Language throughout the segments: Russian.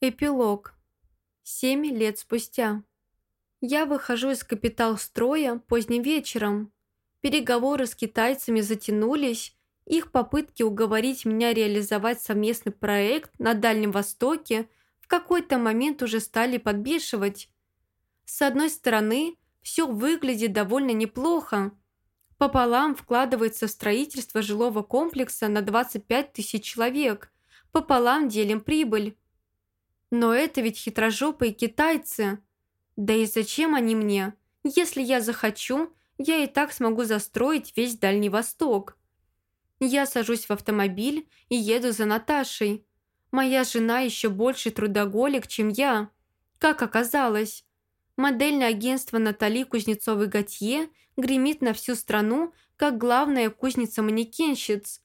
Эпилог. Семь лет спустя. Я выхожу из капитал-строя поздним вечером. Переговоры с китайцами затянулись, их попытки уговорить меня реализовать совместный проект на Дальнем Востоке в какой-то момент уже стали подбешивать. С одной стороны, все выглядит довольно неплохо. Пополам вкладывается в строительство жилого комплекса на 25 тысяч человек, пополам делим прибыль. Но это ведь хитрожопые китайцы. Да и зачем они мне? Если я захочу, я и так смогу застроить весь Дальний Восток. Я сажусь в автомобиль и еду за Наташей. Моя жена еще больше трудоголик, чем я. Как оказалось. Модельное агентство Натали Кузнецовой-Готье гремит на всю страну, как главная кузница-манекенщиц.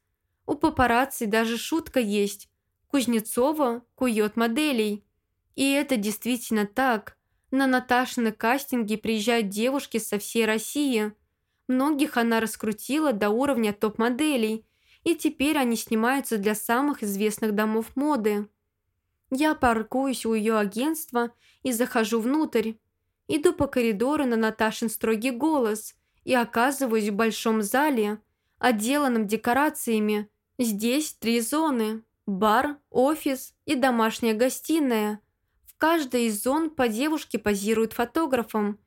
У папарацци даже шутка есть. Кузнецова кует моделей. И это действительно так. На Наташины кастинги приезжают девушки со всей России. Многих она раскрутила до уровня топ-моделей, и теперь они снимаются для самых известных домов моды. Я паркуюсь у ее агентства и захожу внутрь. Иду по коридору на Наташин строгий голос и оказываюсь в большом зале, отделанном декорациями. Здесь три зоны бар, офис и домашняя гостиная. В каждой из зон по девушке позируют фотографом.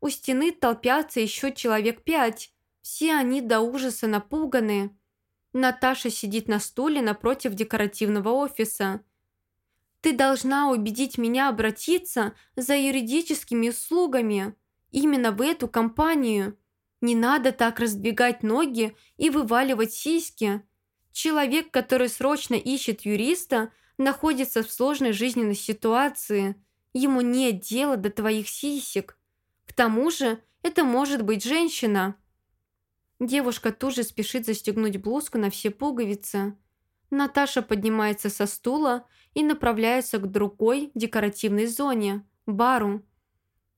У стены толпятся еще человек пять. Все они до ужаса напуганы. Наташа сидит на стуле напротив декоративного офиса. «Ты должна убедить меня обратиться за юридическими услугами. Именно в эту компанию. Не надо так раздвигать ноги и вываливать сиськи. Человек, который срочно ищет юриста, находится в сложной жизненной ситуации. Ему нет дела до твоих сисек. К тому же это может быть женщина. Девушка тут же спешит застегнуть блузку на все пуговицы. Наташа поднимается со стула и направляется к другой декоративной зоне – бару.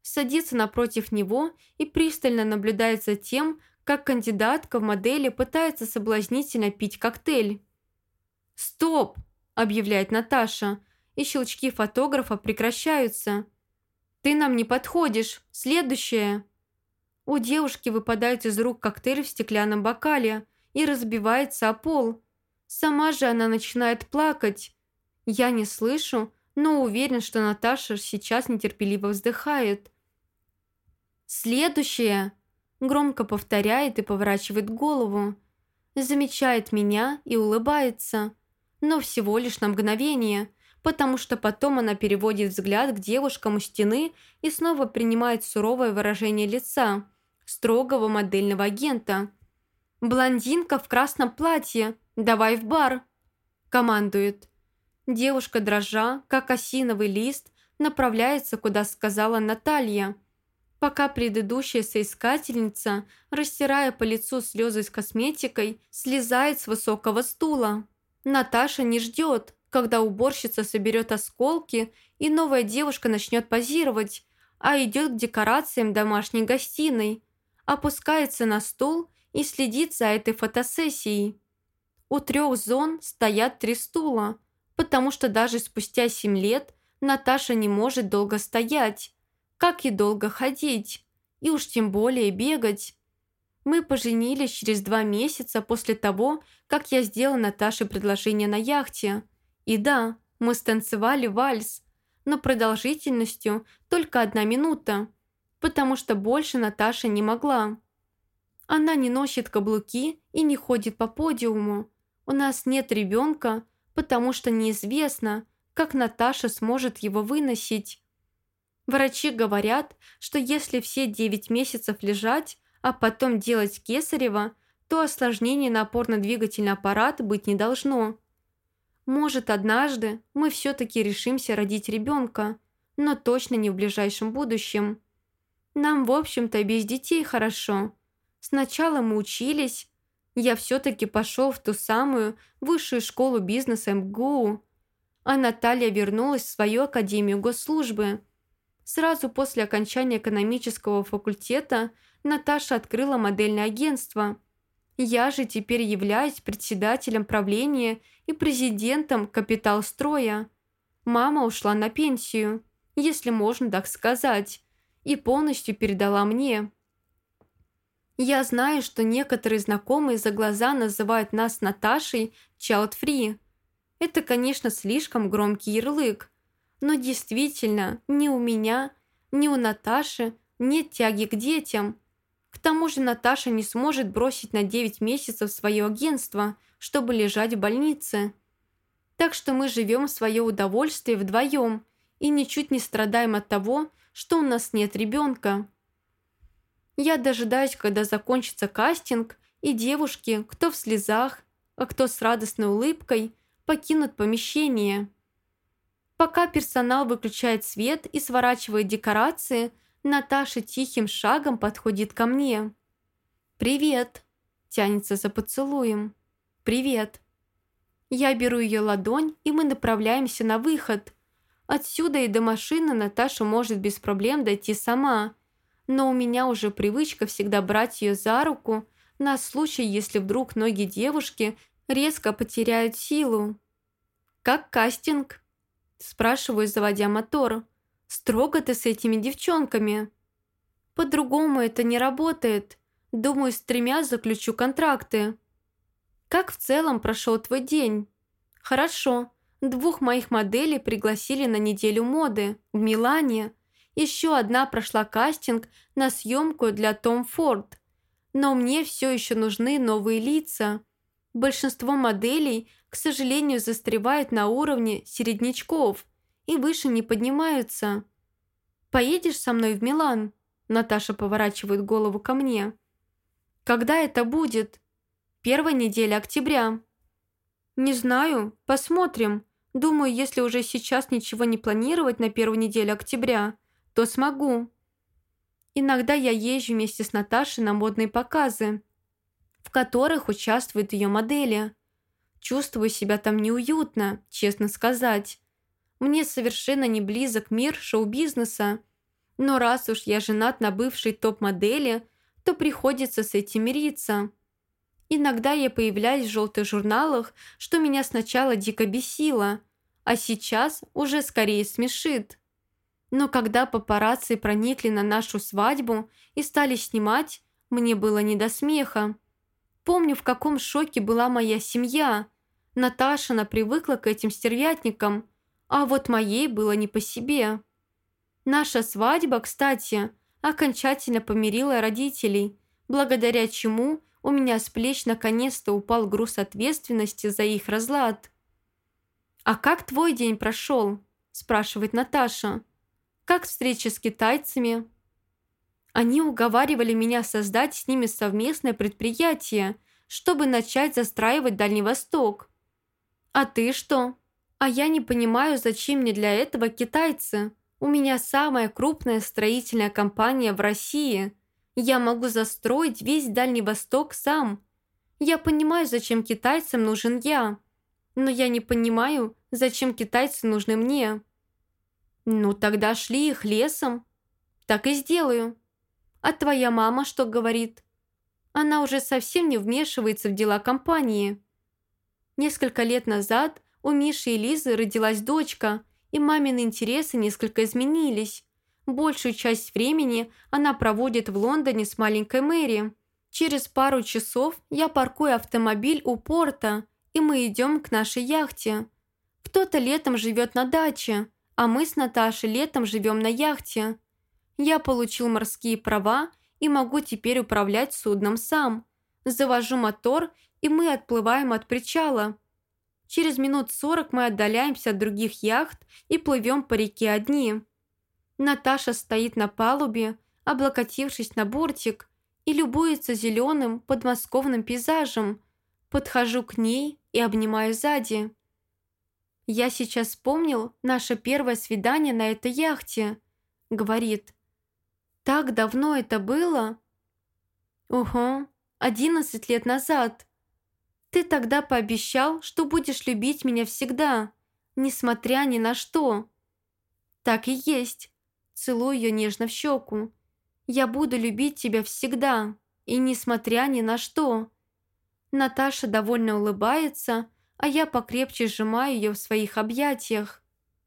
Садится напротив него и пристально наблюдает за тем, как кандидатка в модели пытается соблазнительно пить коктейль. «Стоп!» – объявляет Наташа, и щелчки фотографа прекращаются. «Ты нам не подходишь. Следующее!» У девушки выпадает из рук коктейль в стеклянном бокале и разбивается о пол. Сама же она начинает плакать. Я не слышу, но уверен, что Наташа сейчас нетерпеливо вздыхает. «Следующее!» Громко повторяет и поворачивает голову. Замечает меня и улыбается. Но всего лишь на мгновение, потому что потом она переводит взгляд к девушкам у стены и снова принимает суровое выражение лица строгого модельного агента. «Блондинка в красном платье, давай в бар!» командует. Девушка, дрожа, как осиновый лист, направляется, куда сказала Наталья – пока предыдущая соискательница, растирая по лицу слезы с косметикой, слезает с высокого стула. Наташа не ждет, когда уборщица соберет осколки и новая девушка начнет позировать, а идет к декорациям домашней гостиной, опускается на стул и следит за этой фотосессией. У трех зон стоят три стула, потому что даже спустя семь лет Наташа не может долго стоять, как и долго ходить, и уж тем более бегать. Мы поженились через два месяца после того, как я сделала Наташе предложение на яхте. И да, мы станцевали вальс, но продолжительностью только одна минута, потому что больше Наташа не могла. Она не носит каблуки и не ходит по подиуму. У нас нет ребенка, потому что неизвестно, как Наташа сможет его выносить. Врачи говорят, что если все 9 месяцев лежать, а потом делать кесарево, то осложнений на опорно-двигательный аппарат быть не должно. Может, однажды мы все-таки решимся родить ребенка, но точно не в ближайшем будущем. Нам, в общем-то, без детей хорошо. Сначала мы учились. Я все-таки пошел в ту самую высшую школу бизнеса МГУ. А Наталья вернулась в свою академию госслужбы – Сразу после окончания экономического факультета Наташа открыла модельное агентство. Я же теперь являюсь председателем правления и президентом «Капиталстроя». Мама ушла на пенсию, если можно так сказать, и полностью передала мне. Я знаю, что некоторые знакомые за глаза называют нас Наташей child. Это, конечно, слишком громкий ярлык, но действительно ни у меня, ни у Наташи нет тяги к детям. К тому же Наташа не сможет бросить на 9 месяцев свое агентство, чтобы лежать в больнице. Так что мы живем в свое удовольствие вдвоем и ничуть не страдаем от того, что у нас нет ребенка. Я дожидаюсь, когда закончится кастинг, и девушки, кто в слезах, а кто с радостной улыбкой, покинут помещение. Пока персонал выключает свет и сворачивает декорации – Наташа тихим шагом подходит ко мне. «Привет!» – тянется за поцелуем. «Привет!» Я беру ее ладонь, и мы направляемся на выход. Отсюда и до машины Наташа может без проблем дойти сама. Но у меня уже привычка всегда брать ее за руку на случай, если вдруг ноги девушки резко потеряют силу. «Как кастинг?» – спрашиваю, заводя мотор. Строго ты с этими девчонками. По-другому это не работает. Думаю, с тремя заключу контракты. Как в целом прошел твой день? Хорошо. Двух моих моделей пригласили на неделю моды в Милане. Еще одна прошла кастинг на съемку для Том Форд. Но мне все еще нужны новые лица. Большинство моделей, к сожалению, застревают на уровне середнячков – и выше не поднимаются. «Поедешь со мной в Милан?» Наташа поворачивает голову ко мне. «Когда это будет?» «Первая неделя октября». «Не знаю. Посмотрим. Думаю, если уже сейчас ничего не планировать на первую неделю октября, то смогу». Иногда я езжу вместе с Наташей на модные показы, в которых участвуют ее модели. Чувствую себя там неуютно, честно сказать. Мне совершенно не близок мир шоу-бизнеса. Но раз уж я женат на бывшей топ-модели, то приходится с этим мириться. Иногда я появляюсь в желтых журналах, что меня сначала дико бесило, а сейчас уже скорее смешит. Но когда папарацци проникли на нашу свадьбу и стали снимать, мне было не до смеха. Помню, в каком шоке была моя семья. Наташа привыкла к этим стервятникам – а вот моей было не по себе. Наша свадьба, кстати, окончательно помирила родителей, благодаря чему у меня с плеч наконец-то упал груз ответственности за их разлад. «А как твой день прошел?» – спрашивает Наташа. «Как встреча с китайцами?» Они уговаривали меня создать с ними совместное предприятие, чтобы начать застраивать Дальний Восток. «А ты что?» А я не понимаю, зачем мне для этого китайцы. У меня самая крупная строительная компания в России. Я могу застроить весь Дальний Восток сам. Я понимаю, зачем китайцам нужен я. Но я не понимаю, зачем китайцы нужны мне. Ну, тогда шли их лесом. Так и сделаю. А твоя мама что говорит? Она уже совсем не вмешивается в дела компании. Несколько лет назад у Миши и Лизы родилась дочка, и мамины интересы несколько изменились. Большую часть времени она проводит в Лондоне с маленькой Мэри. Через пару часов я паркую автомобиль у порта, и мы идем к нашей яхте. Кто-то летом живет на даче, а мы с Наташей летом живем на яхте. Я получил морские права и могу теперь управлять судном сам. Завожу мотор, и мы отплываем от причала – Через минут сорок мы отдаляемся от других яхт и плывем по реке одни. Наташа стоит на палубе, облокотившись на бортик, и любуется зеленым подмосковным пейзажем. Подхожу к ней и обнимаю сзади. «Я сейчас вспомнил наше первое свидание на этой яхте», — говорит. «Так давно это было?» «Угу, одиннадцать лет назад. Ты тогда пообещал, что будешь любить меня всегда, несмотря ни на что. Так и есть. Целую ее нежно в щеку. Я буду любить тебя всегда, и несмотря ни на что. Наташа довольно улыбается, а я покрепче сжимаю ее в своих объятиях.